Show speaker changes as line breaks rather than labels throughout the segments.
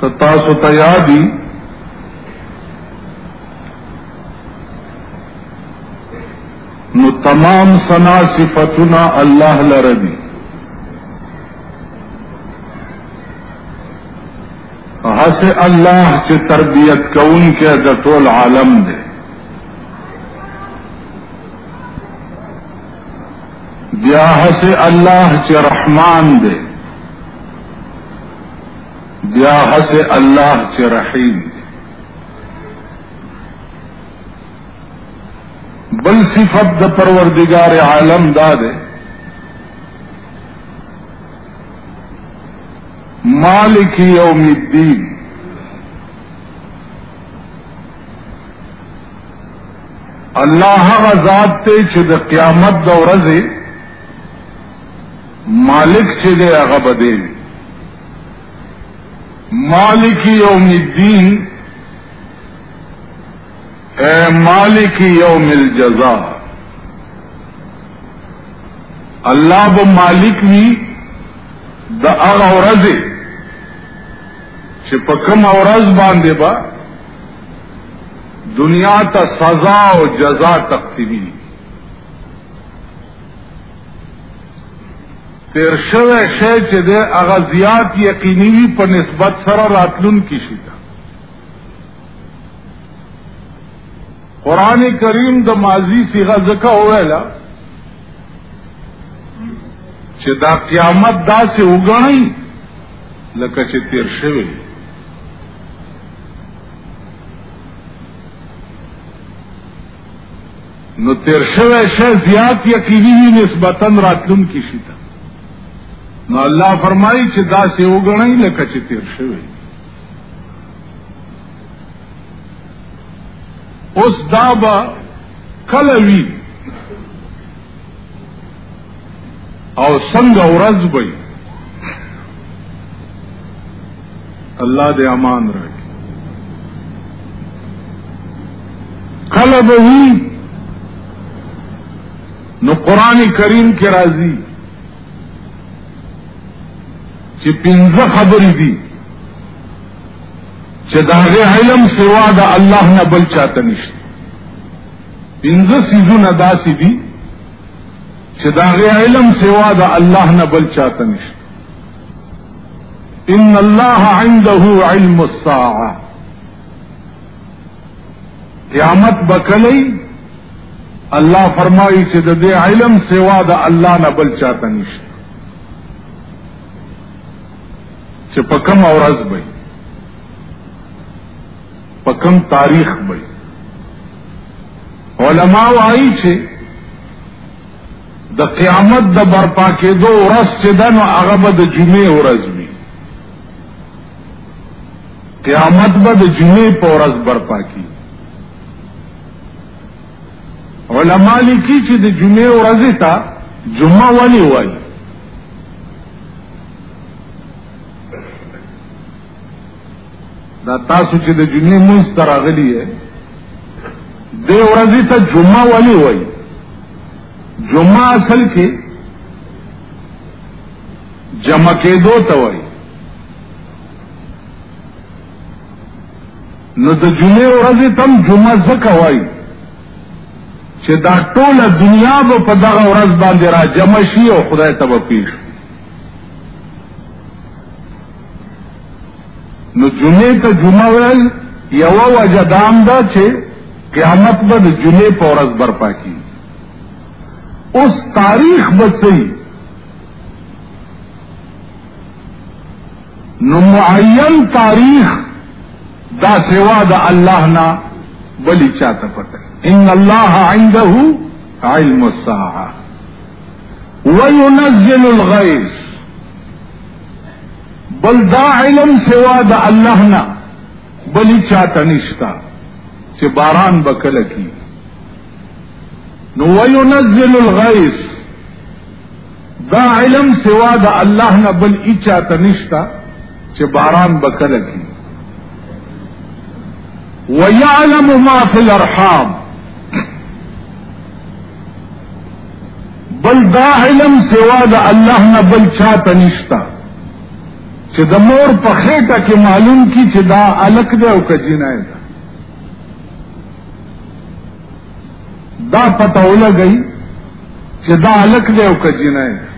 کتا سو تیادی نو تمام سنا صفتنا الله لردی حس الله چې تربیت کون کې د ټول عالم دی بیا حس الله چې رحمان دی بیا هسه الله چې رحیم بل صفت د پروردگار عالم دا ده مالک یوم الدین الله غزاد ته چې د قیامت د ورځې مالک چې دی هغه به دی مالک یوم الدین اے مالک یوم الجزا الله به مالک وی د هغه ورځ چې په کوم ورځ باندې با دنیا ته سزا او جزا تقسیمي تیر شوه شی چې د هغه زیات یقیني وي په نسبت سره راتلون کې شي قران کریم د ماضی صيغه ځکه وویلا چې دا قیامت داسې وګڼي لکه چې تیر شوی نو تیر شوی شی زیات یقیني وي نسبتا راتلونکي شي ته نو الله فرمایي چې دا سه وګڼي لکه چې تیر شوی اوس دا به کله وی او څنګه ورځ به الله دې امان راکړي کله به وي نو قران کریم کې راځي چې پنځه خبرې دي چې دا علم سوا د الله نه بل چاته نشته پنځه سيزونه داسې دي چې دا علم سوا د الله نه بل چاته نشته ان الله عنده علم الساعه قیامت بکلی الله فرمایي چې د دې علم سوا د الله نه بل چاته نشته چې په کوم ورځ به په کوم تاریخ به علما وايي چې د قیامت د برپا کېدو ورځ چې ده نو هغه به د جمعې ورځ وي قیامت به د جمعې په ورځ برپا کی علما لیکي چې د جمعې ورځ ته جمعه ولي وایي دا تاسو چې د جمعې مونږ ته راغلی یې د ورځې ته جمعه ولې وایي جمعه اصل کې جمع کېدو ته وایي نو د جمعې ورځې تم جمعه ځکه وایي چې دا ټوله دنیا به په دغه ورځ باندې را جمع شي او خدای ته به پیښ نو جمعه ته جمعه ویل یو وجه دام دا چې قیامت به د جمعه په ورځ برپا کی اوس تاریخ بچي نو معین تاریخ دا سوا د الله نه بلی چاته پته ان الله عنده علم الساعه وينزل الغيث بل دا علم سوا د الله نه بلی چاته نشتا چې باران بکله کی نو وینزل الغیث دا علم سوا د الله نه بل اچا تنشتا چې باران بکله کی ويعلم ما في الارحام بل دا علم سوا د الله نه بل چاته نشتا چې د مور په خېټه کې معلوم کی چې دا الک دی او کجینای ده دا پته ولګی چې دا الک دی او کجینای ده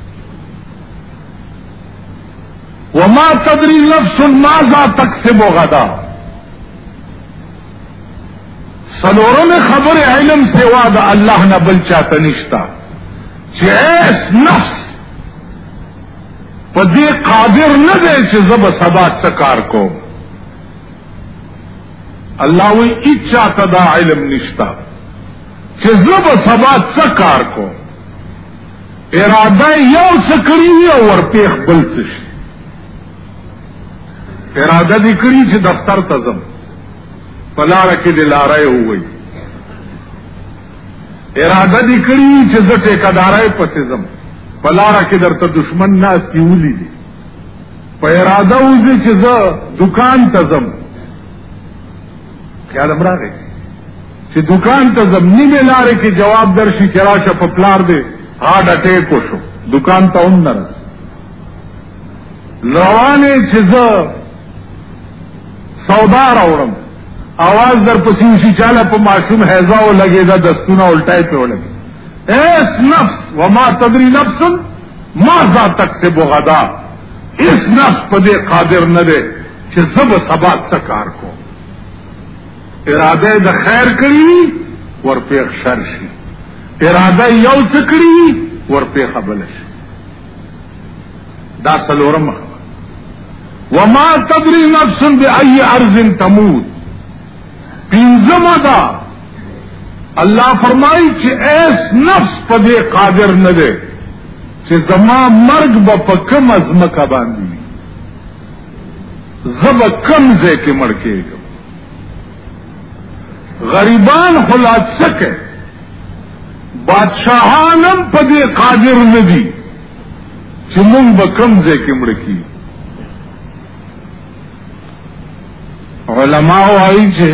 وما تدري نفس ماذا تكسب غدا سلورم خبر علم سوا د الله نه بل چاته نشتا چې اس نفس په دې قادر نه دی چې زب سبا څه کار کوم الله وی اچا ته دا علم نشتا چې زب سبا څه کار کوم اراده یو څه کړی او ورپیخ بل څه اراده دې کړی چې دفتر ته ځم په لاره کې دې لاره یې ووایي اراده دې کړی چې زه ټیکادارای پسې ځم په لاره کې درته دشمن ناس کې ولي دي په اراده وځي چې زه دکان ته ځم خیال امراغه چې دکان ته ځم نیمه لارې کې جواب درشي چې راشه په پلار دې هارت اٹیک وشو دکان ته هم نه روانه چې زه سودا راوړم आवाज در پسې وشي چاله په ماشوم هیزا او لګي دا دستونه الټای په ولګي اس نفس وما تدري نفس ما ذا تکسب غدا اس نفس په دې قادر نه دی چې زب سبا څه کار کو اراده د خیر کړی ور په شر شي اراده یو څه کړی ور په خبل شي دا سلورم وما تدری نفس بأي ارض تموت پینزم دا الله فرمایي چې ایس نفس په دې قادر نه دی چې زما مرګ به په کوم ازمکه باندې وي زب کم ځای کې مړ کېږم غریبان حلات سکے بادشاہانم پدے قادر ندی چی مونگ با کمزے کے مڑکی علماء آئی چی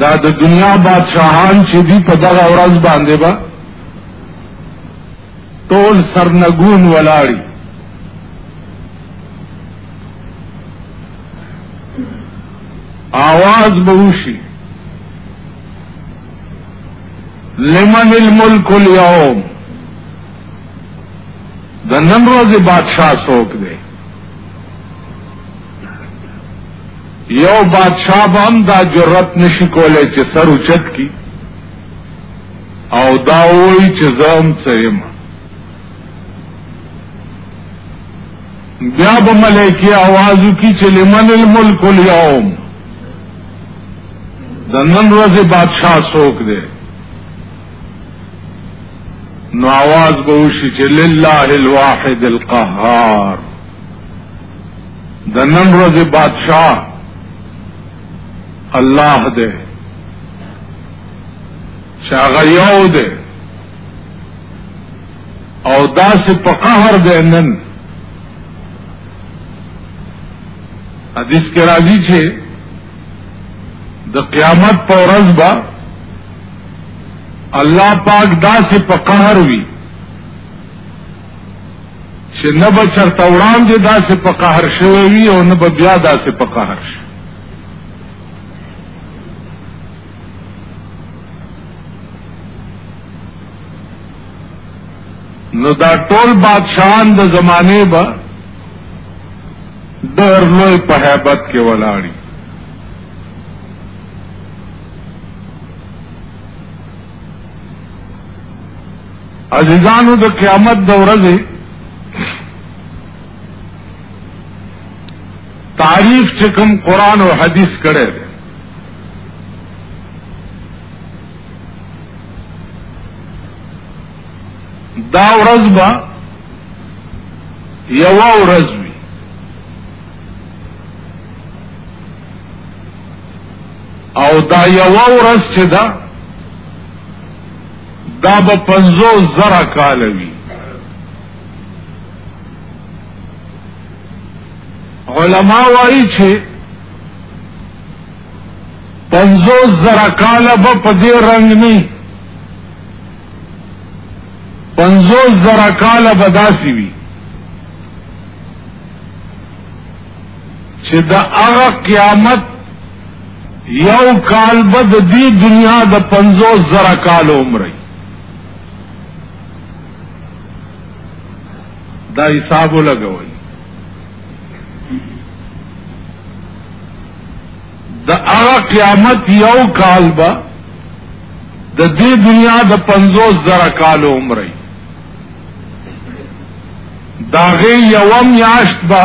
دا د دنیا بادشاہان چی دی پا دغا ورز باندے با تول سرنگون ولاری آواز بوشی لمن الملک اليوم د نن ورځې بادشاہ څوک دی یو بادشاہ به هم دا جرأت نشي کولای چې سر اوچت کی او دا وایي چې زه هم څه یم بیا به ملائکی آوازو کی چې لمن الملک اليوم د نن ورځې بادشاہ څوک دی نو آواز به وشي چې لله الواحد القهار د نن ورځې بادشاہ الله دی چې هغه یو دی او داسې په قهر دی نن حدیث کې راځي چې د قیامت په ورځ به الله پاک داسې په قهر وي چې نه به چرته وړاندې داسې په قهر شوی وي او نه به بیا داسې په قهر شي نو دا ټول بادشاہان د زمانه به ډېر لوی په hebat کې ولاړی عزیزانو د قیامت د ورځې تعریف چې کوم قران او حدیث کړي دا ورځ به یو ورځ وي او دا یو ورځ چې دا دا به پنځو زره کال وي علما وایي چې پنځوس زره کاله به په دې رنګ نه پنځوس زره کاله به داسې وي چې د هغه قیامت یو کال به د دې دنیا د پنځوس زره کال عمر دا حساب لګوي د هغه قیامت یو کال به د دې دنیا د 50 زره کال عمر دی داغه یو میاشت به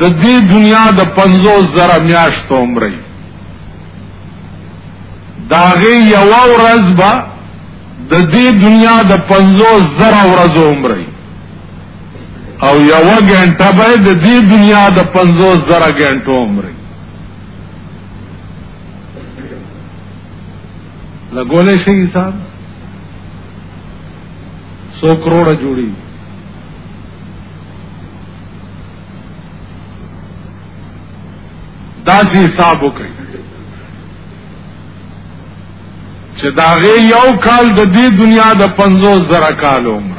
د دې دنیا د 50 زره میاشت عمر دی داغه یو ورځ به د دې دنیا د 50 زره ورځ عمر دی او یو غنټه به د دې دنیا د 50 زره غنټو عمر لګولې شي حساب 100 کروڑه جوړي دا سي حساب وکړي چې داغه یو کال د دې دنیا د 50 زره کال عمر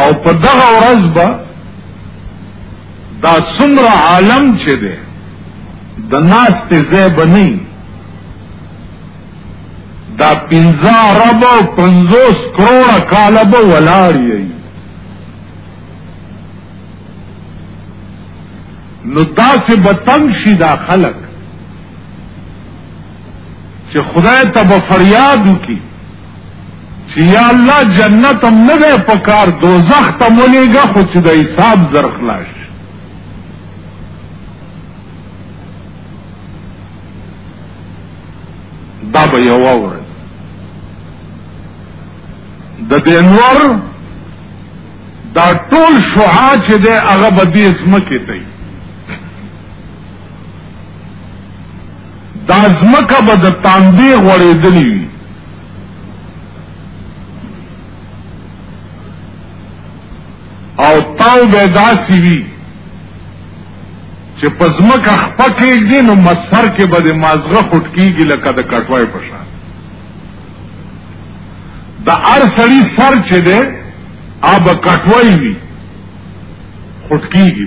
او په دغه ورځ به دا څومره عالم چې دی د ناس ته ځای به نه دا پنځه ارب او پنځوس کروڑه کاله به ولاړ یی نو داسې به تنګ شي دا خلک چې خدای ته به فریاد وکړي چې یا الله جنت هم نه دی په کار دوزخ ته مو لېږه خو چې د حساب زر خلاص دا به یوه ورځ د دې نور دا ټول شعا چې دی هغه به دې ځمکې ته دا ځمکه به د تاندې غوړېدلې وي او تاو به داسې وي چې په ځمکه خپه کېږدي نو مسر کې به د مازغه خوټ کېږي لکه د کټوای په شان د هر سړي سر چې دی هغه به کټوای وي خوټ کېږي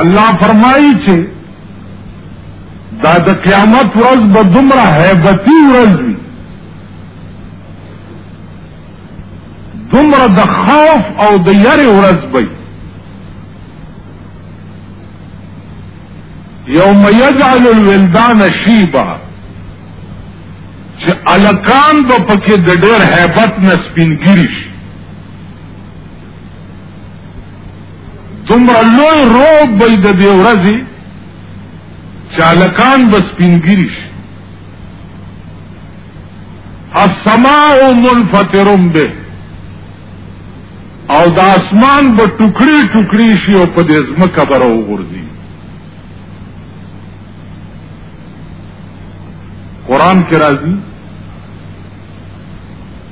الله فرمایي چې دا د قیامت ورځ به دومره هیبتي ورځ وي دومره د خوف او د یری ورځ به یوم یجعل الولدان شیبا چې الکان به پکې د ډېر هیبت نه سپینګیری شي دومره لوی روب به د دې ورځې چې هلکان به سپینګیري شي السماء منفطر به او د اسمان به ټوکړي ټوکړي شي او په دې ځمکه به راوغورځي قرآن کې راځي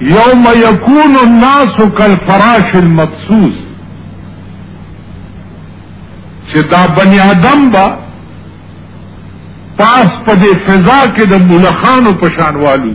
یوم یکون الناس کالفراش المبسوس چې دا بنی آدم با پاس په دې فضا کې د ملخانو په شانوالو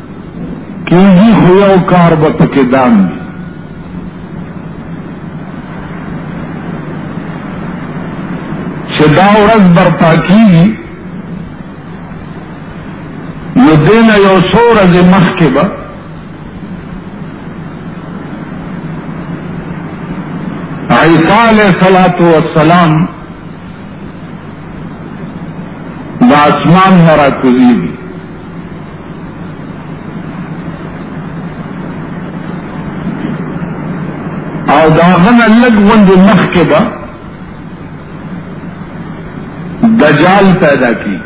کیږي خو یو کار به پکې دام وي چې دا ورځ برپا کیږي نو دین یو څو ورځې مخکې به عیسی علیه الصلاۃ والسلام د اسمان نه راکوزیږي او دا غنه لګ وند مخ کې به دجال پیدا کی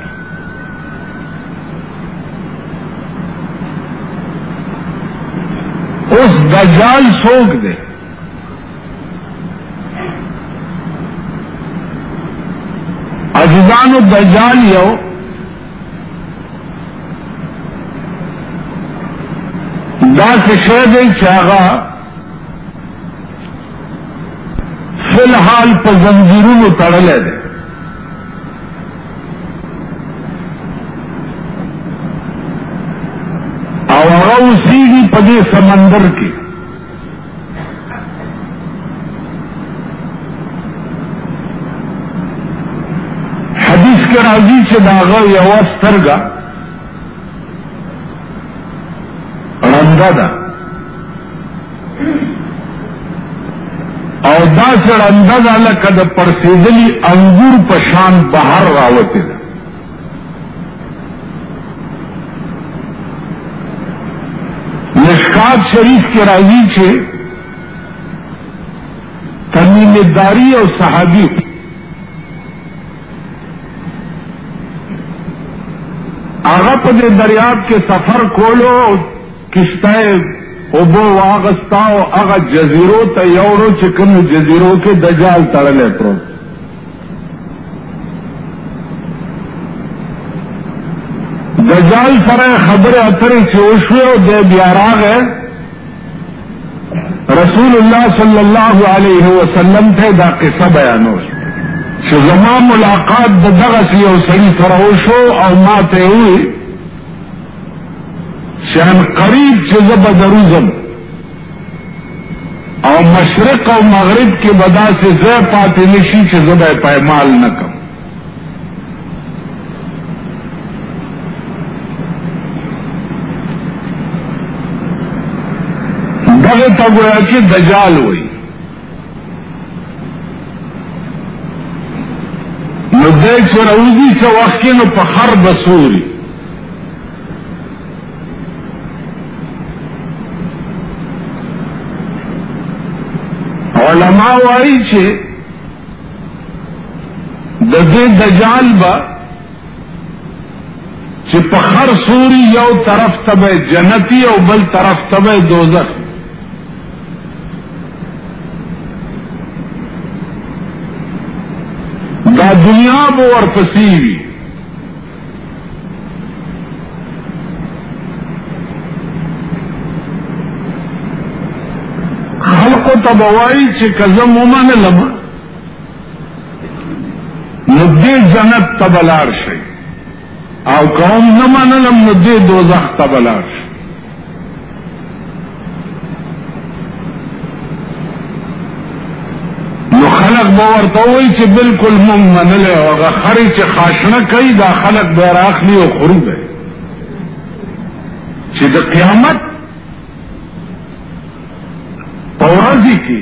اوس دجال سوګ دی عزیزانو دجال یو دا څه شی دی چې هغه فلحال په زنجیرونو تړلی دی او هغه اوسېږي په دې سمندر کې حدیث کې راځي چې دا غو یو سترګه رنده ده او دا سره رنده ده لکه د پرسیدلی انګور په شان بهر راوته ده مشکات شریف کې راځي چې تمیمداري او صحابي هغه په دې دریاب کې سفر کولو کشته اوبو واغستا او هغه جزیرو ته یوړو چې کوم جزیرو کې دجال تړلې پروت دجال سره خبره اترې چې وشوه او د بیا راغې رسول الله صلی الله علیه وسلم ته دا قصه بیانوي چې زما ملاقات د دغه یو سړي سره وشو او ما ته وی چې ان قریب چې زبدروزم او مشرق او مغرب کې بدا سے زه پاتې نشي چې زبې پایمال نکم دغه ته ګویا چې دجال وای نو دای چې راوځي څو وخت نو په خر بسوري علماء وایي چې د دې دجال به چې په هر سوري یو طرف ته به جنتی او بل طرف ته به دوزخ دا دنیا به ورپسې وي خلقو ته به وایي چې که زه ومنلم نو دې جنت ته به لاړ شئ او که هم نه منلم نو دې دوزخ ته به لاړ شئ نو خلق به ورته وایي چې بالکل مونږ منلی او هغه خرې چې خاشنه کوي دا خلق به راخلي او خوري به چې د قیامت په ورځ کې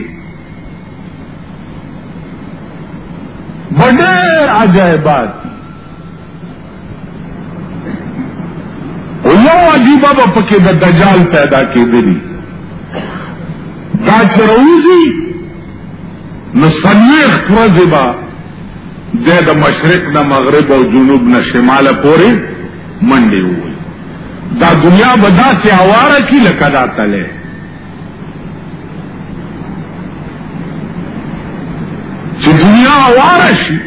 بډېر عجایبات او یو عجیبه به پکې د دجال پیدا کېدلی دا چې روزي نو څلوېښت ورځې به دی د مشرق نه مغرب او جنوب نه شماله پورې منډې ووي دا دنیا به داسې اواره کي لکه دا تله چې دنیا اواره شي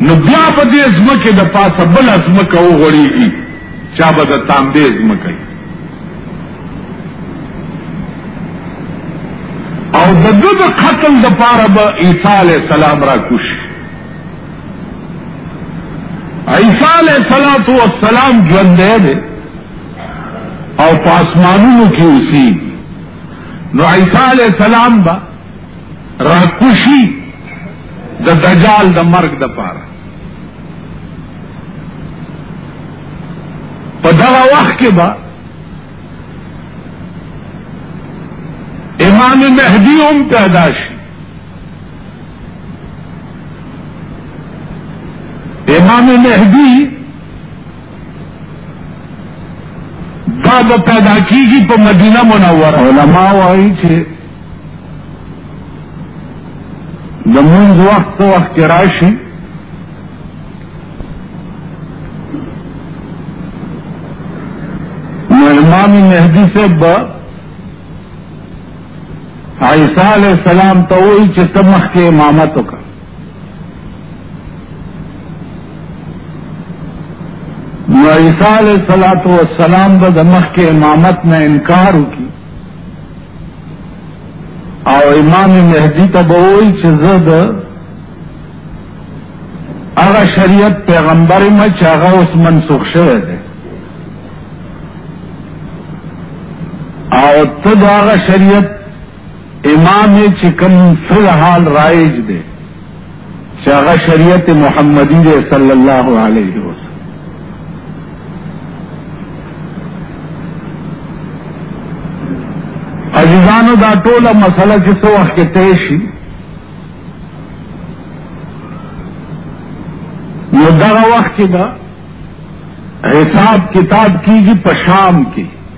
نو بیا په دې ځمکه د پاسه بل ځمکه وغوړیږي چا به د تانبې ځمکه او د دې د قتل د پاره به عیسی علی السلام را کوش عیسی علی السلام او السلام ژوند دی او پاسمانونو کې اوسي نو عیسی علی السلام با را کوشي د دجال د مرګ د پاره په دغه وخت کې به امام مهدی هم پیدا شي امام مهدی دا به پیدا کیږي په مدینه منوره علما وایي چې د مونږ وخت په وخت کې راشي نو امام مهدي صاحب به عیسی علیه السلام ته وایي چې ته مخکې امامت وکړه نو عیسی علیه السلام به د مخکې امامت نه انکار وکړي او امام مهدی ته به وایي چې زه د هغه شریعت پیغمبر یم چې هغه اوس منسوخ شوی دی او ته د هغه شریعت امام چې کوم فی الحال رایج دی چې هغه شریعت محمدي دی صلی الله علیه وسلم عزیزانو دا ټوله مسله چې څو وخت کې طے شي نو دغه وخت کې به حساب کتاب کیږي په شام کې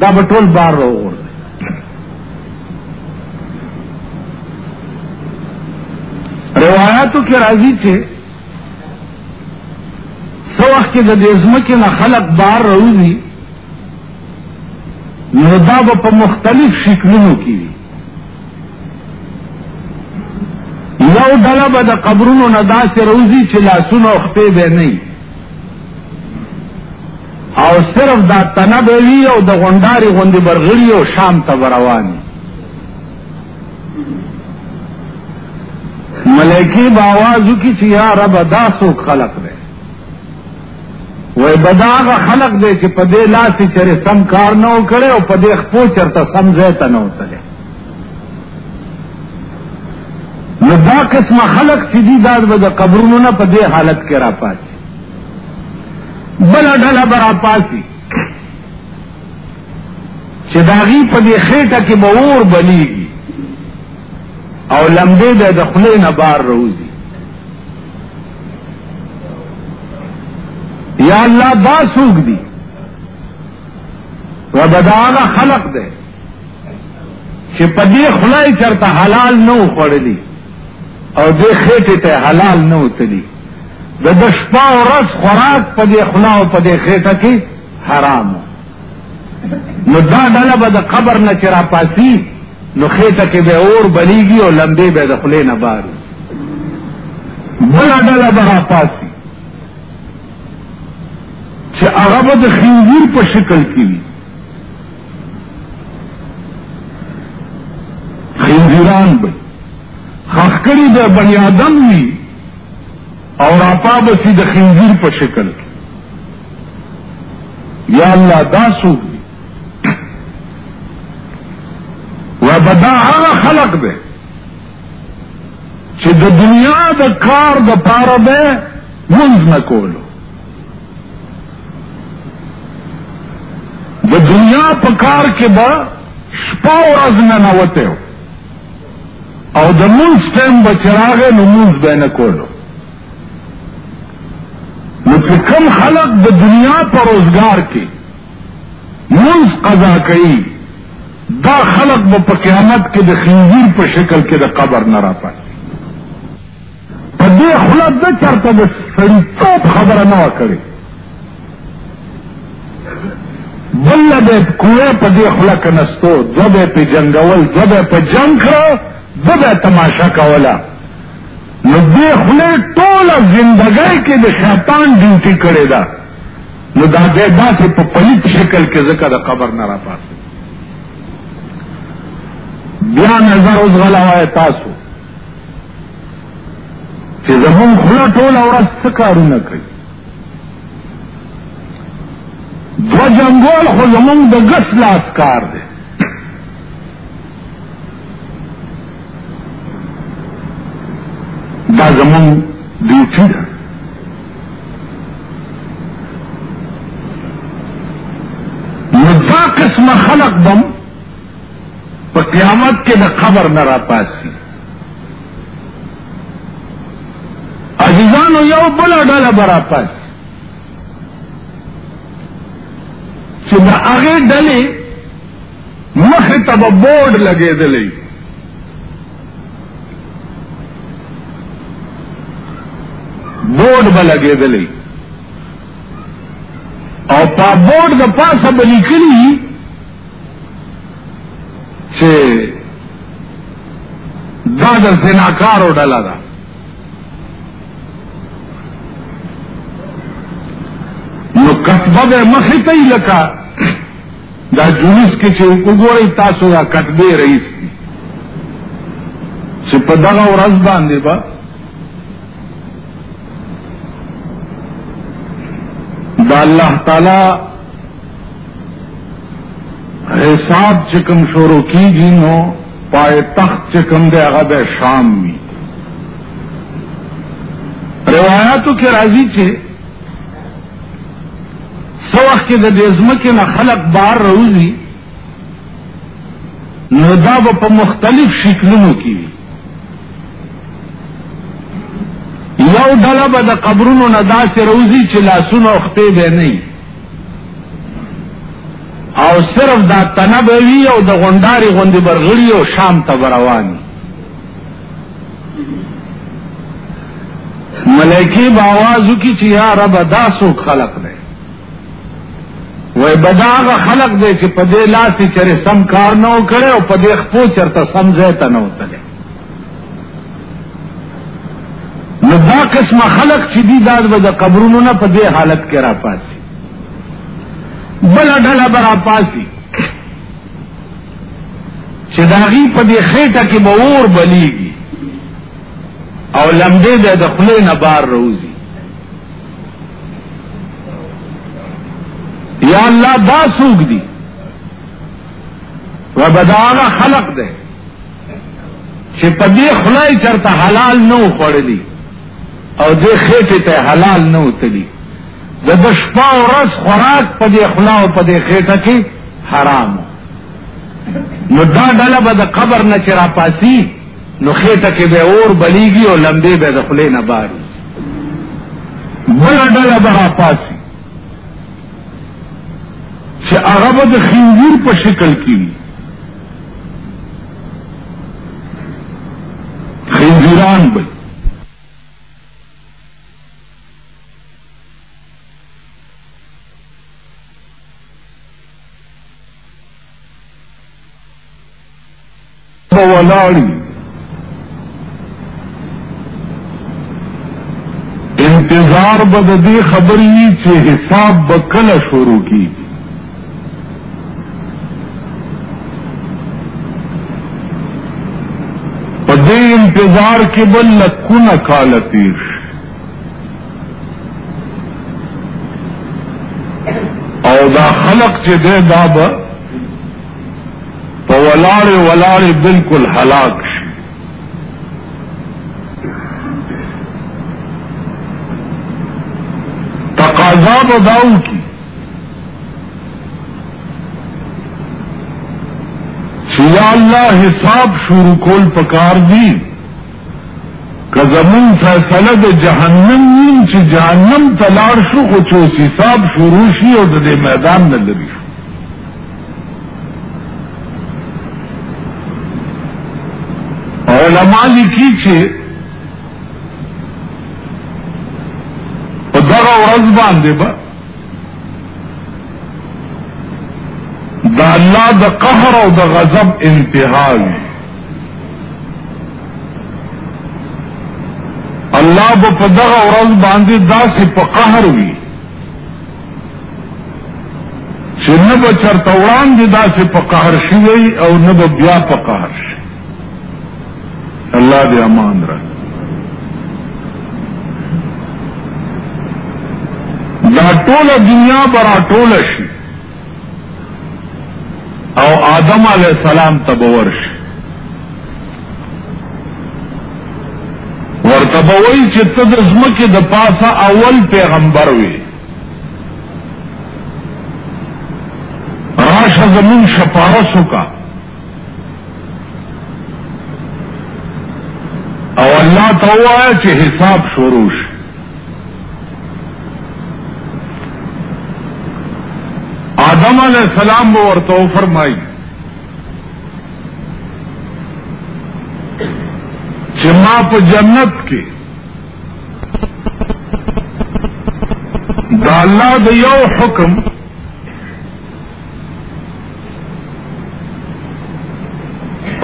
دا به ټول بار راوغور روایاتو کې راځي چې څو وخت کې د دې ځمکې نه خلق بار راوځي نو دا به په مختلف شکلونو کې وي یو ډله به د قبرونو نه داسې روزي چې لاسونه او خپې به نه او صرف دا تنه به وي او د غونډاري غوندې برغړي او شام ته به روان ملکی باوازو کی چې یا رب دا څوک خلق دی وای بداغه خلق دې چې په دې لاس چرې سم کار نه وکړي او په دې خپو چرته سم ځای ته نه وتلې نو دا قسم خلق چې دي دا به د قبرونو نه په دې حالت کې را پاتې بل ډله به را پاتې چې داغي په دې خېټه کې به اور بلیږي او لمبې به د خلې نه بار روزي یا الله دا سوق دی و بداغه خلق دی چې په دې خلای چرته حلال نه وخړلی او دې خېټه ته حلال نه وتلی د دشپا ورځ خوراک په دې خلا او په دې خېټه کې حرامو نو دا ډله به د قبر نه چې راپاسي نو خېټه کې به اور بلیږي او لمبې به د خولې نه بار بله ډله به راپاسي چې هغه به د خنزیر په شکل کې وي خنزیران به خخکړي د بني آدم وي او راپا به سي د خنزیر په شکل کې یا الله دا سوق دی و بدا هغه خلق دی چې د دنیا د کار د پاره به منځ نه کولو د دنیا په کار کې به شپه ورځ نه نوته او د منځ ټیم به چراغ نو منځ به نه کولو نو چې کم خلق د دنیا پر روزګار کې منځ قضا کوي دا خلق به په قیامت کې د خنزیر په شکل کې د قبر نه راپاتې په دې خلا د چرته د سړیتوب خبره نه وکړي بل به کوه په دې خلا کې نستو ځبه په جنگول ځبه په جنگ کړو ځبه تماشا کوله نو دې خلې ټوله زندګۍ کې د شیطان ډیوټي کړې ده نو دا دې داسې په پلیت شکل کې ځکه د قبر نه را پاسه بیا نظر اوس غلا وای تاسو چې زمون خله ټوله ورځ څه کارونه کوي دو جنگول خو زمون د ګس لاس کار دی دا زمون ډیوټي ده نو دا قسم خلق بم په قیامت کې د قبر نه را پاسي عزیزانو یو بل ډله برا پاس چې د هغه ډلې مخ ته به بورډ لګېدلی بورډ به لګېدلی او په بورډ د پاسه به لیکلی چې دا د زناکارو ډله ده نو کتبه به مخې ته لکه دا جلوس کې چې وګورئ تاسو دا کټبې رئیس دي چې په دغه ورځ باندې به دا الله تعالی حساب چې کوم شروع کیږي نو پای تخت چې کوم دی هغه به شام وي روایتو کې راځي چې څه وخت کې د دې ځمکې نه خلق بار روزي نو دا به په مختلف شکلونو کې وي یو ډله به د قبرونو نه داسې روزي چې لاسونه او خپې به نه او صرف دا تنه به وي او د غونډاري غوندې برغړي او شام ته به روان وي ملائکی باوازو کی چی یا رب دا سوک خلق دے وای بداغه خلق دی چې په دې لاس چرې سم کار نه وکړي او په دې خپو چرته سم ځای ته نه وتلې نو دا قسم خلق چې دی داد به د قبرونو نه په دې حالت کې را پاتې بل ډله برا پاسي چې داغي په دې خېټه کې به اور بلیږي او لمدې به د خلې نه بار روزي یا الله دا سوق دي وبداغه خلق ده چې په دې خلای چرته حلال نه وخړلې او دې خېټه ته حلال نه وتلی د د شپه او ورځ خوراک په دې خلا او په دې خېټه کې حرام نو دا ډله به د قبر نه چې را پاسي نو خېټه کې به اور بلیږي او لمبې به د خلې نه باري بل ډله به را پاسي چې هغه به د خنزیر په شکل کې وي خنزیران به ولاړی انتظار به د دې خبرې وي چې حساب به کله شروع کیږي په دې انتظار کې بل لکونه کاله تیر شي او دا خلق چې دی دا به په ولاړې ولاړې بالکل هلاک شي تقاضا به دا وکړي چې یا الله حساب شروع کول پکار دي که زمون فیصله د جهنم نیم چې جهنم تلار شو خو چې اوس حساب شروع شي او د دې میدان نه لري شو علماء لیکي چې په دغه ورځ باندې به د الله د قهر او د غضب انتها وي الله به په دغه ورځ باندې داسې په قهر وي چې نه به چرته وړاندې داسې په قهر شوی او نه به بیا په قهر شي الله دې امان را دا ټوله دنیا برا ټوله شي او آدم علی السلام ته ورش ورته وای چې ته د زمکه د پاسه اول پیغمبر وي راشه زمون شپارس وکا او الله ته وایي چې حساب شروع شي آدم علیہ السلام به ورته فرمایي چې ما په جنت کې دا الله د یو حکم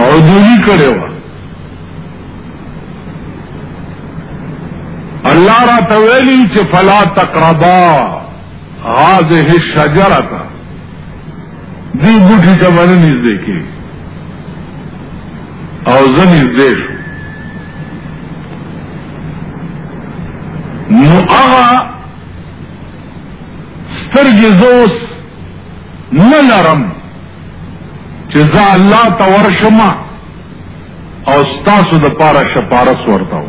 او دوی کړو الله را تولی چې فلا تقربا هذه الشجره دې بوټي ته باندې نږدې کې او ځنې دې نو هغه سترګې زوس نه لرم چې زه الله ته ورشمه او ستاسو د پاره شپارس ورته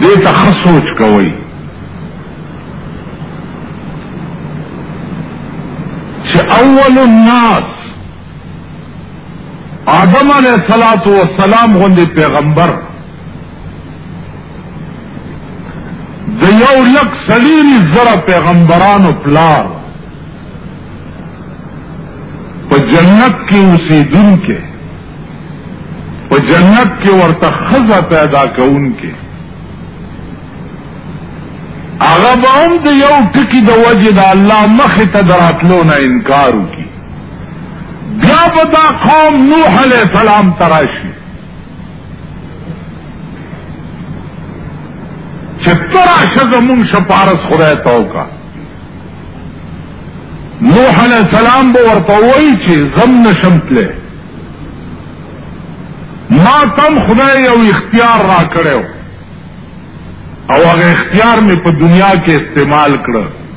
دې ته ښه سوچ کوئ چې اول الناس آدم علیہ السلام و سلام غندی پیغمبر د یو لک سلیری زره پیغمبرانو پلار په جنت کې اوسېدونکې په جنت کې ورته خزه پیدا کوونکې هغه به هم د یو ټکی د وجې د الله مخې ته دراتلو نه انکار وکړي بیا به دا قوم نوح علیه السلام ته راشي چې ته راشه زمونږ سپارس خدای ته وکړه نوح علیه السلام به ورته وایي چې زم نشم تللی ما تم خدای یو اختیار را کړو او هغه اختیار مې په دنیا کې استعمال کړ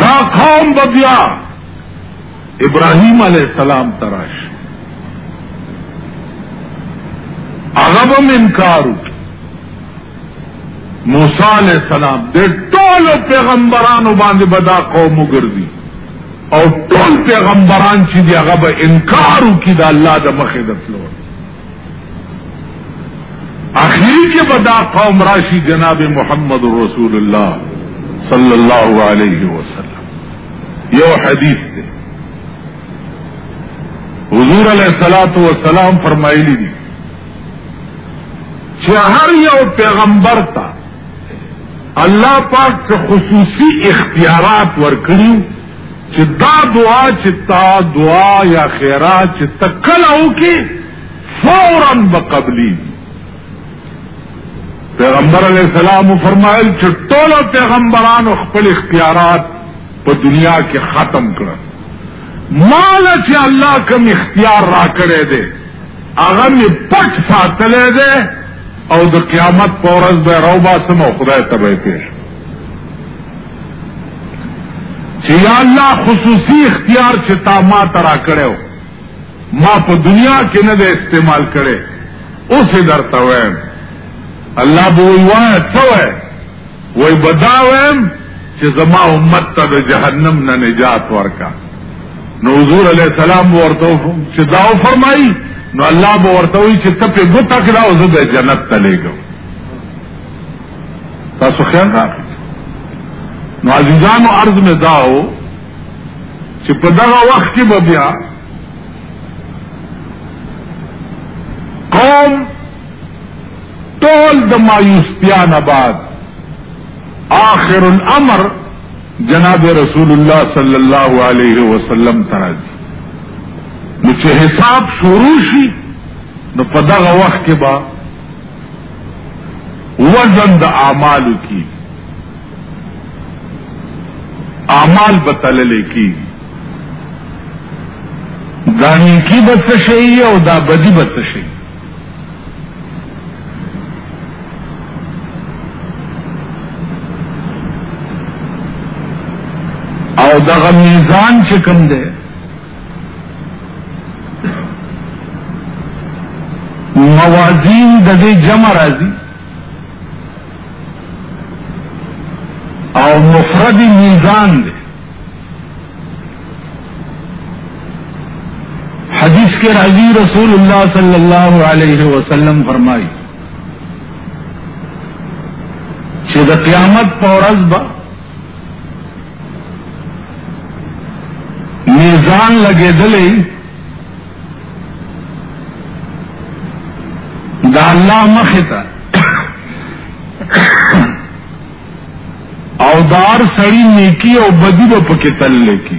دا قوم بدیا ابراهیم علیہ السلام تراش عرب انکار موسی علیہ السلام دے ٹول پیغمبران باندې بدا قوم وګرځي او ټول پیغمبران چې دی هغه به انکار وکړي د الله د مخې د تلو اخیر کې به دا قوم راشي جناب محمد رسول الله صلی الله علیه وسلم یو حدیث دی حضور علیہ السلام و سلام فرمائی لی چہر یو پیغمبر تا اللہ پاک سے خصوصی اختیارات ورکڑی چې دا دعا چې تا دعا یا خیرات چې تکلا وکي فورا بقبلی پیغمبر علیہ السلام فرمایل چې ټول پیغمبرانو خپل اختیارات په دنیا کې ختم کړل مال چې الله کوم اختیار را کړی دی هغه می پټ ساتلې ده او د قیامت پورز به روبا سم خدای ته به پیش چې یا الله خصوصي اختیار چې تا ما ترا کړو ما په دنیا کې نه د استعمال کړي اوس درته وایم الله به وایي څه وایي وای بداویم چې زما امت ته د جهنم نه نجات ورکا نو حضور علی السلام ورته چې دا فرمایي نو الله به ورته وي چې ته په ګوتا کې راو زه د جنت ته لېږم تاسو خیال راکړئ نو عزیزانو عرض مې دا و چې په دغه وخت کې به بیا قوم ټول د مایوستیا نه بعد آخر الامر جناب رسول الله صلی الله علیه وسلم تراځي نو چې حساب شروع شي نو په دغه وخت کې به وزن د اعمالو کی اعمال بتللې کی دا نیکی بس شي او دا بدی بس شي او دغه میزان چې کوم دی موازین د دې جمع راځي او مفرد میزان دی حدیث کے راضی رسول اللہ صلی اللہ علیہ وسلم فرمائی چې د قیامت په ورځ به میزان لګېدلې دا الله مخه ته او دار سړی نیکی او بدی په کې تل لیکي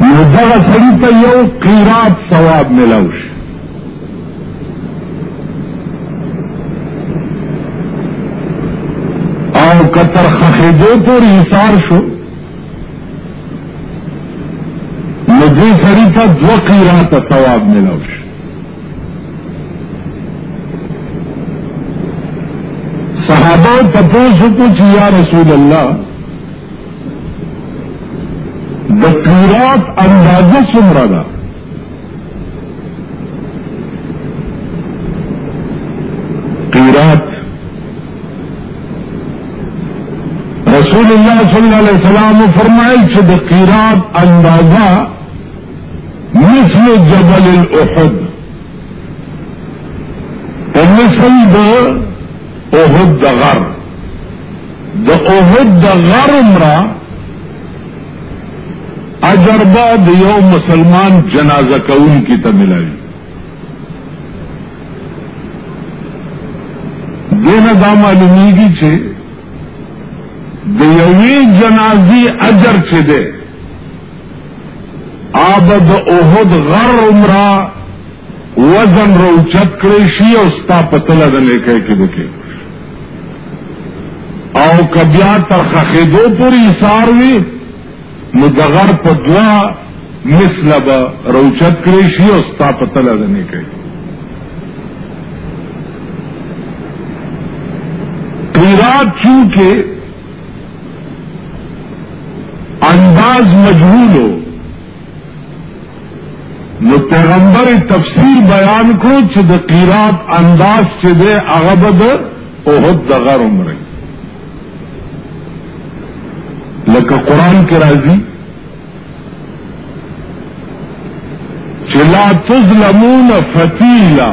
نو دغه سړي ته یو قیرات ثواب ملاو شي او که تر خښېدو پورې ایثار شو نو دې سړي ته دوه قیراته ثواب ملاو شي صحابه تپوس وکړو چې یا رسول الله د قیرات اندازه څومره ده قیرات رسول الله صلی الله علیه وسلم فرمایي چې د قیرات اندازه مثل جبل الاحد په مثل د احد د غر د احد د غر عمره اجر به د یو مسلمان جنازه کوونکي ته ملایي دینه دا معلومیږي چې د یوې جنازي اجر چې ده آبد اوهد غر عمره وزن رو چت کړی شي او ستا په تله د نیکه کې دکې او کبیا تر خخېدو پورې ایثار وي نو د غر په دوا مثل به روچت کړی شي او ستا په تله د نیکه قیرات چونکه انداز مجهولو نو پیغمبر تفسیر بیان کو چې د قیرات انداز چې دی هغه به د اوهد د غر عمره لکه قران کې راځي چې لا تظلمون فتیلا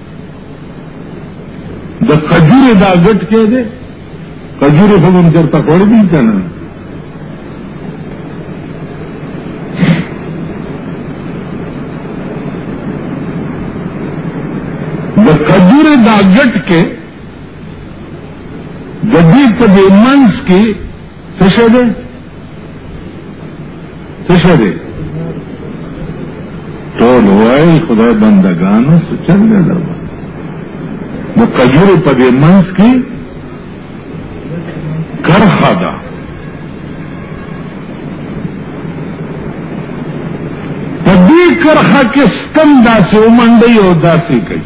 د کجورې دا ګټ کې دی کجورې خو موږ چېرته خوړې دي که نه د کجورې دا ګټ کې د دې په دې منځ کې څه شی دی څه شی دی ټول وایي خدای بندګانو څه چل دی دا د قجورو په دې منځ کې کرخه ده په دې کرخه کې ستم داسې ومنډي او داسې کوي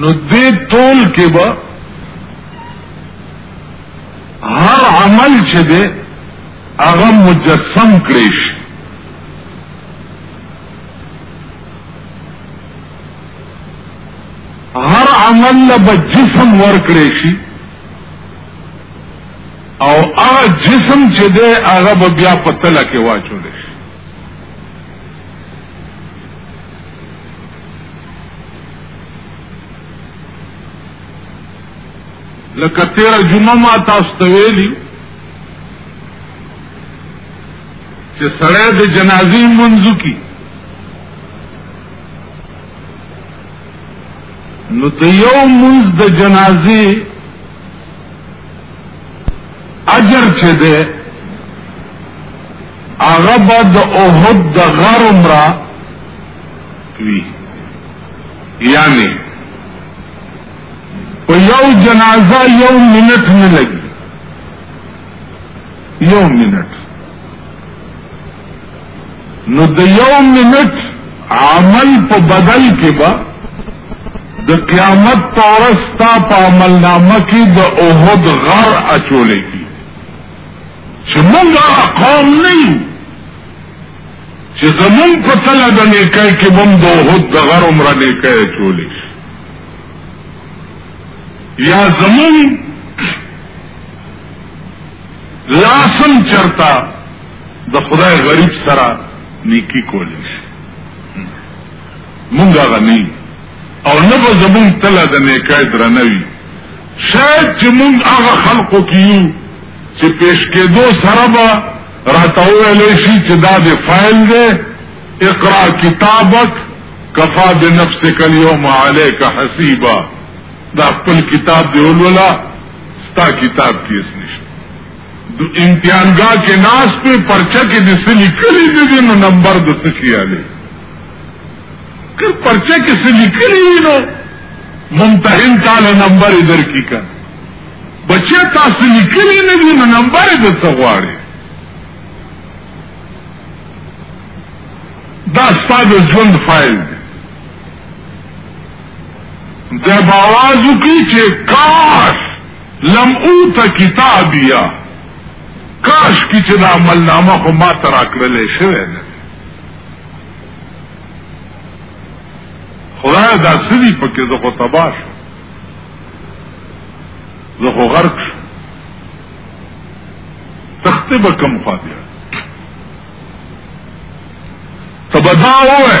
نو دې ټول کې به هر عمل چې دې هغه مجسم کړی شي هر عمل له جسم ور کړی شي او هغه جسم چې دی هغه به بیا په تله کې واچول شي لکه تیر جمعه ما تاسو ته ویلي چې سړی د جنازې منځو کی نو د یو منځ د جنازې اجر چې ده هغه به د احد د غر عمره وي یعنی په یو جنازه یو منټ نه لګي یو منټ نو د یو منټ عمل په بدل کې به د قیامت په ورځ تا په عمل نامه کې د اوهد غر اچولې کی چې موږ هغه قوم نه یو چې زمون په تله د نیکای کې بم د اوهد د غر عمره نیکای اچولې یا زمون لاسم چرتا د خدای غریب سره نیکی کولی شي مونږ غنی او نه به زمونږ تله د نیکای درنه وي شاید چې مونږ هغه خلقو کې یو چې پیش کېدو سره به راته وویلی شي چې دا د فایل دی اقرا کتابک کفا بنفسک اليوم عليك حسيبا دا خپل کتاب دی ولولا ستا کتاب کې اس نشته د امتحانګا کې ناس په پرچا کې د سلی کلی د دې نو نمبر د څه شي علي که پرچا کې سلی کلی نو ممتحن تعالی نمبر در کی کا بچه تاسو لیکلی نه دي نو نمبر د څه غواړي دا ستاسو ژوند فایل دی د باوازو کی چې کاش لم اوت کتابیا کاش کی چې دا عمل نامه خو ما ته راکړلې شوی نه خدای دا سړي پکې زه خو تباه شم زه خو غرق شم تخته به کم خوا بیا تبدا وای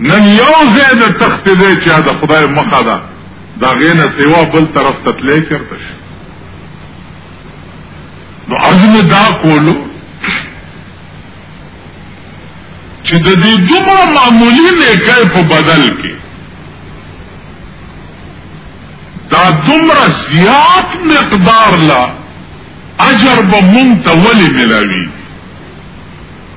نن یو ځای د تخت دی چې د خدای مخه ده دا غینه سیوا بل طرف ته تللی چرته شي نو عزم دا کولو چې د دې دومره معمولی نیکای په بدل کې دا دومره زیات مقدار لا اجر به مونږ ته ولې ملاوي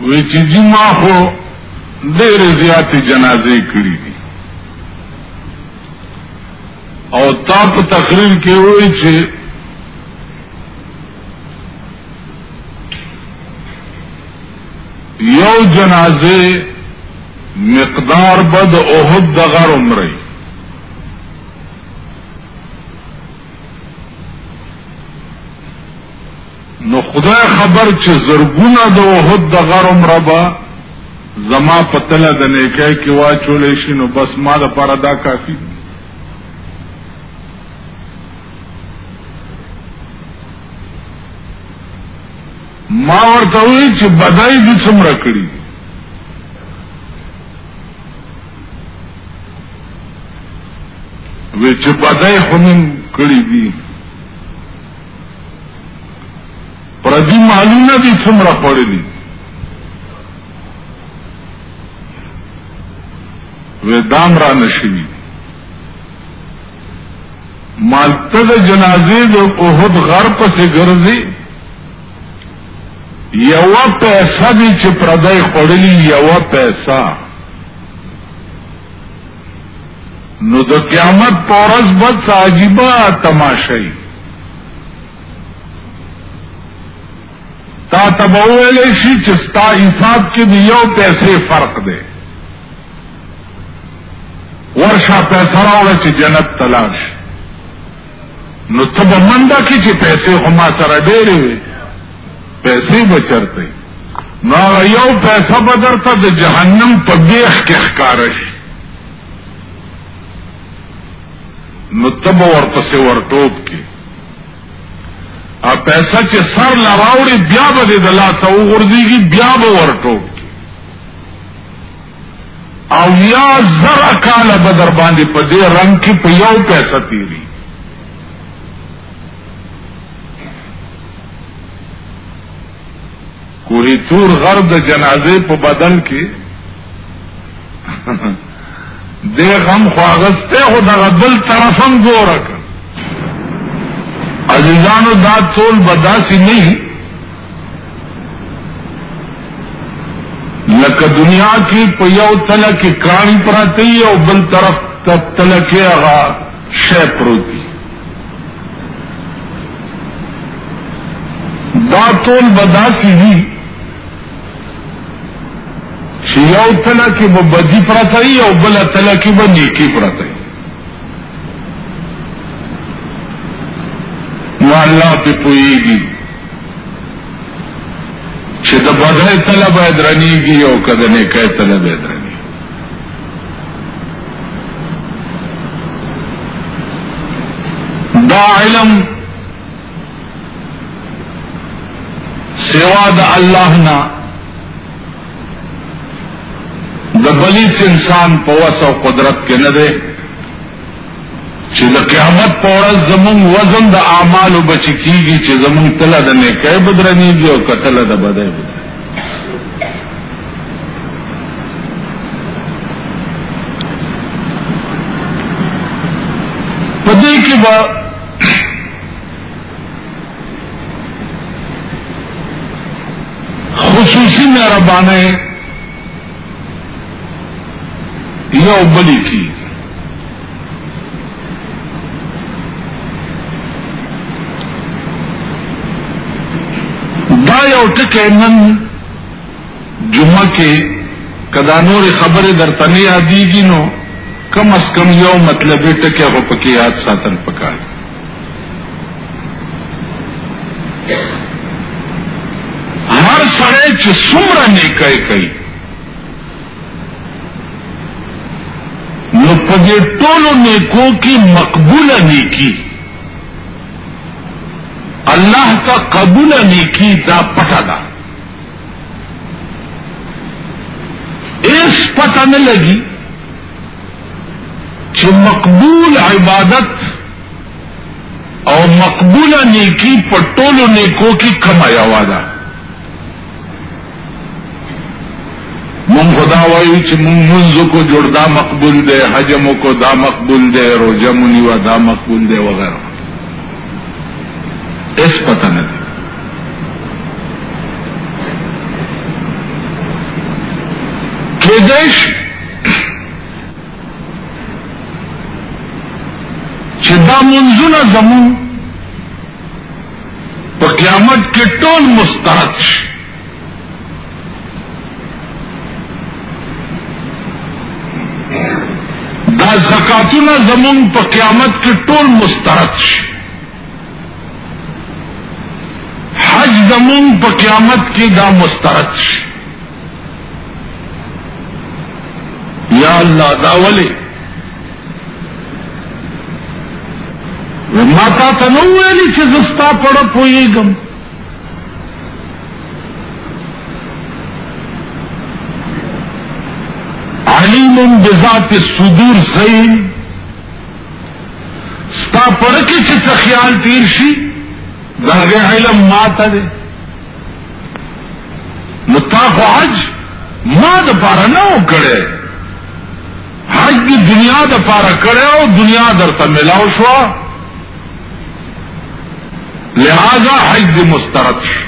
وی چې جی ما خو ډېر زیات جنازې کړې دي او تا په تقریر کې وایي چې یو جنازه مقدار بد اوحد دغر عمره نو خدای خبر چې زرګونه د وحد د غرم ربا زما پتله د نیکه کې واچولې شي نو بس ما د پاره دا کافی ما ورته وی چې بدای دې څومره کړی وی چې پدای خونم کړی دي پردي معلومه دي څومره پړې دي وی دام را نشوي مالته د جنازې د اوهد غر پسې ګرځي یو پیسه دی چې پردای خړلی یو پیسه نو د قیامت پورز بس عجیبه تماشای تا تبویل شي چې ستا حساب کې دی یو پیسې فرق دی ورشا پیسې راوړه چې جنت تلاش نو ته به منډه کې چې پیسې خو ما سره ډېرې وي پیسې به چرته نو هغه یو پیسه به درته د جهنم په بیخ کې ښکاره شي نو ته به ورپسې ورټوپ کې او پیسه چې سر لا راوړي بیا به دې د لاسه وغورځېږي بیا به ورټوپ او یا زر کال به در باندې په دې رنگ کې په یو پیسې تیری کوهی تور غر د جنازې په بدن کې د غم خواغسته خو دغه بل طرفم ګورک عزیزانو دا ټول بداسي نه لکه دنیا کې په یو تله کې کانی پراته وي او بل طرف ته تله کې هغه شی پروت وي دا ټول به داسې وي چې یو تله کې به بدي پراته وي او بل تله کې به نیکي پراته وي نو الله په پوهېږي چې د بدای تله باید رنیږي او که د نیکای تله باید رنیږي دا علم سوا د الله نه د بلیس انسان په وس او قدرت کې نه دی چې د قیامت په ورځ زمون وزن د اعمالو بچی کیږي چې زمون تله د نیکه بدرنیږي او کتل د بدای په دې کې به خصوصي مهربانه یو بلی کی دا یو ټکی نن جمعه کې کدا نور خبره درته نه یادېږي نو کم از کم یو مطلب ټکی هو پکې یاد ساتل پکار هر سړی چې څومره نیکای کوي نو په دې ټولو نیکو کې مقبوله نیکی الله ته قبول نیکی دا پټه ده اس پتہ نه لګي چې مقبول عبادت او مقبوله نیکی په ټولو نیکو کې کمه یوا ده مون خدا وایو چې مون منځو کو جوړ دا مقبول دی حجم کو دا مقبول دی روزه مونی و دا مقبول دی وغیرہ اس پتہ نه کېدش چې دا منځونه زمون په قیامت کې ټول مسترد شي دا زکاتونه زمون په قیامت کې ټول مسترد شي حج زمون په قیامت کې دا مسترد شي یا الله دا ولی ما تا ته نو ویلی چې زستا پړه پویګم علیم بذات الصدور زین ستا پړه کې چې خیال تیر شي دا علم ما ته دی نو تا خو حج ما د پاره نه وکړې حج د دنیا د پاره کړې او دنیا درته ملاو شو لہذا حج د مسترد شو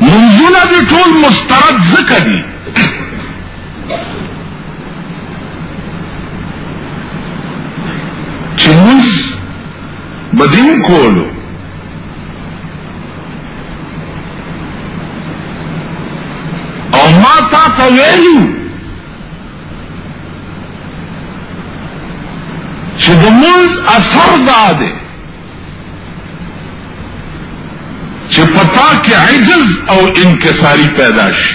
منزونه د ټول مسترد ذکر دي چې موږ بدیم کولو او ما تا ته ویلو چې د مونږ اثر دا دی چې پتا کې عجز او انکساری پیدا شي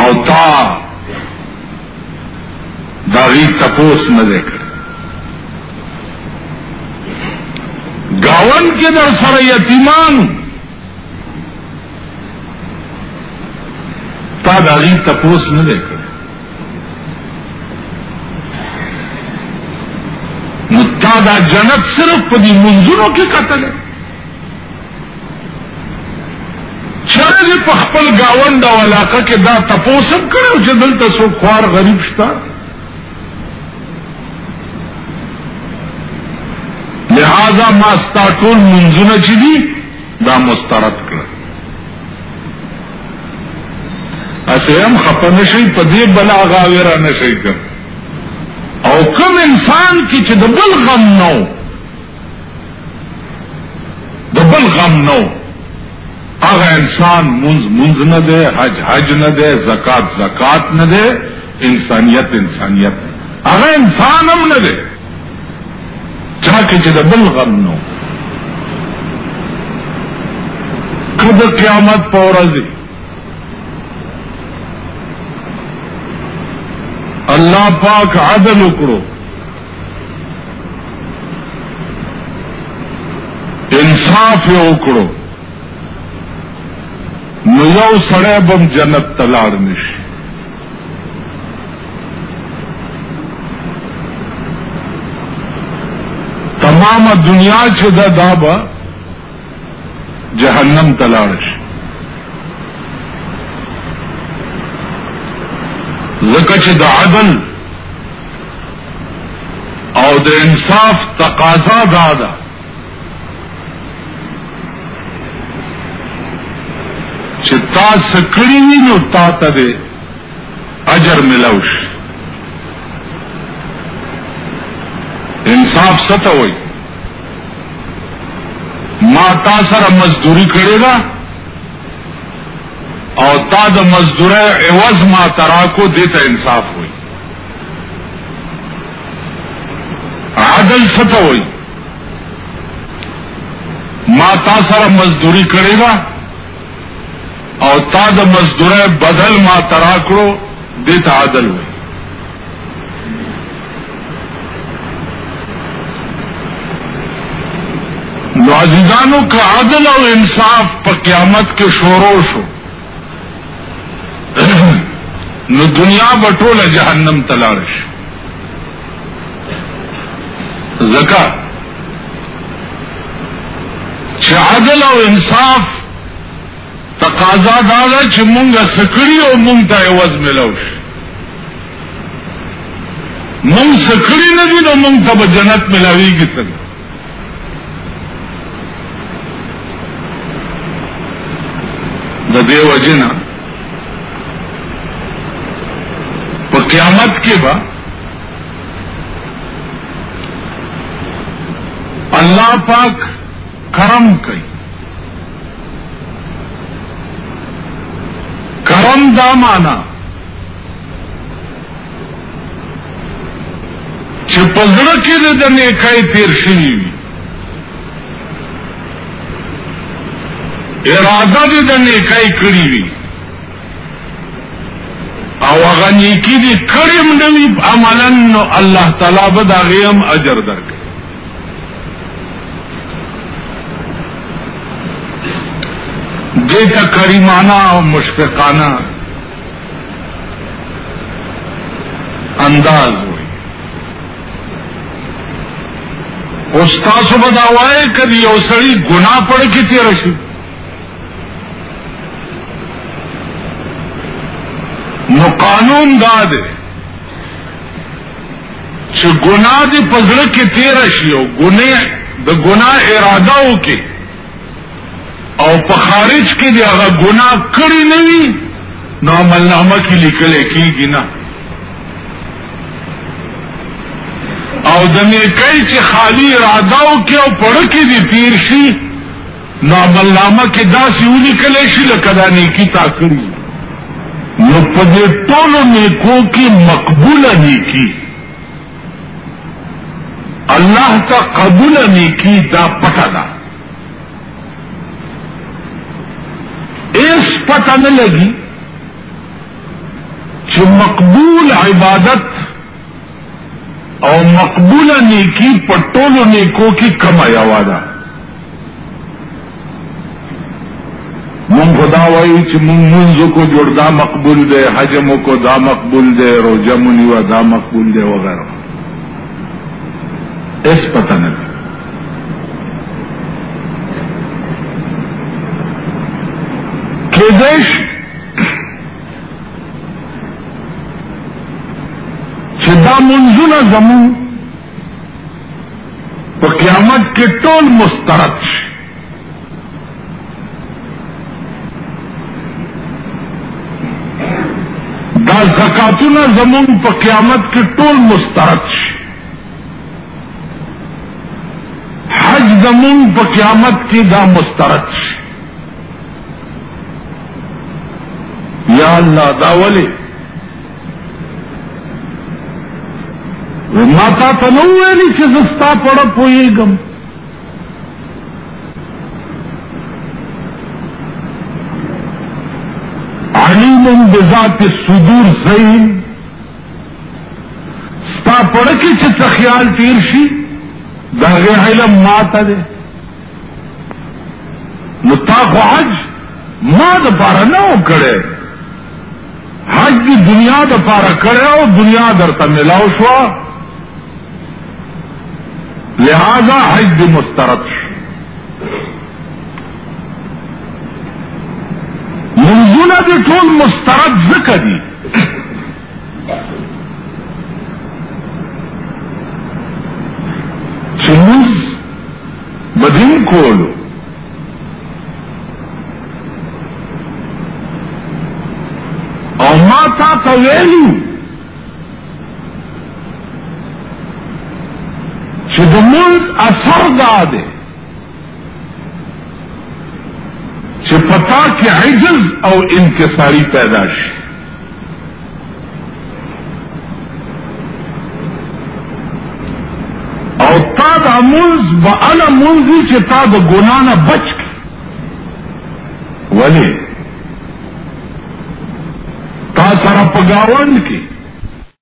او تا دا غي تپوس نه وکړ گاون کې در سره یتیمان تا دا غي تپوس نه وکړ نو تا دا جنت صرف په دې منځونو کې کتل چره دې په خپل گاوند او علاقه کې دا تپوسم کړو چې دلته سو خوار غریب شته لہذا ما ستا ټول منځونه چې دي دا مسترد کړ اسیم خپه نشي په دې بلا غاوی را نشي کړ او کوم انسان کې چې د بل غم نو د بل غم نو هغه انسان منز منز نه ده حج حج نه ده زکات زکات نه ده انسانیت انسانیت هغه انسان هم نه ده چاکه چې د بل غم نو کده قیامت په ورځ الله پاک عدل وکړو انصاف وکړو نو یو سړی بم جنت تلاړ نشي تمام دنیا چې دا دا به جهنم تلاړ شي ځکه چې د عدل او د انصاف تقاضا دا ده چې تا سکړی وي نو تا ته به اجر ملاو شي انصاف ستا وای ما تا سره مزدوری کړی دا او تا د مزدوره عوض ما تراکو دیتا انصاف وای عدل ستا وای ما تا سره مزدوری کړی دا او تا د مزدوره بدل ما ترا کړو دې ته عدل وي نو عزیزانو که عدل او انصاف په قیامت کې شروع شو نو دنیا بټوله جهنم تلاړ شي زکا چې عدل او انصاف تقاضا دا ده چې مونږه سکړی او مونږ ته عوض ملو شي مونږ سکړی نه دي نو مونږ ته جنت ملاويږي څنګه د دې وجنه په قیامت کې به الله پاک کرم کوي کرم دا معنا چې په زړه کې د نیکای تیر شي اراده دې د نیکای کړی وي او هغه نیکی دې کړم نه وي عملا نو الله تعالی به دا غیم اجر درکړي دیتا کریمانہ مشفقانہ انداز وي اوس تاسو به دا وایئ که د یو سړي ګناه پړ کې تېره شي نو قانون دا دی چې ګناه دې په زړه کې تېره شي او ګناه د ګناه اراده وکړي او په خارج کې دی هغه ګناه کړی نه وي نو عملنامه کې لیکل کېږي نه او د نیکۍ چې خالی اراده او کې او پړه کې دي تیر شي نو عملنامه کې داسې ولیکل شي لکه دا نیکی تا کړی نو په دې ټولو نیکو کې مقبوله نیکی الله ته قبول نیکی دا پټه ده ایس پټه نه لګي چې مقبول عبادت او مقبول نیکی په ټولو نیکو کې کم یوا ده من خدا وای چې من منځ کو جوړ دا مقبول دی حجم کو دا مقبول دی روزه مونی و دا مقبول دی وغیرہ اس پتہ نه کېدش چې دا منځونه زمون په قیامت کې ټول مسترد شي دا زکاتونه زمون په قیامت کې ټول مسترد شي حج زمون په قیامت کې دا مسترد شي یا الله دا ولې ما تا ته نو ویلي چې زه ستا په اړه پوهېږم علیم بذات الصدور زین ستا په اړه کې چې څه خیال تیر شي دا غي علم ما ته دی نو تا خو حج ما د پاره نه وکړې حج دی دنیا د پاره کړه او دنیا درته ملاو شو لہذا حج دی مسترد شو منزونه دی ټول مسترد ذکر دی چموز بدین کولو او ما تا ته ویلي چې د مونږ اثر دا دی چې پتا کې عجز او انکساری پیدا شي او تا د منز به اله منزي چې تا د ګنا نه بچ کی ولی تا سره په گاوند کې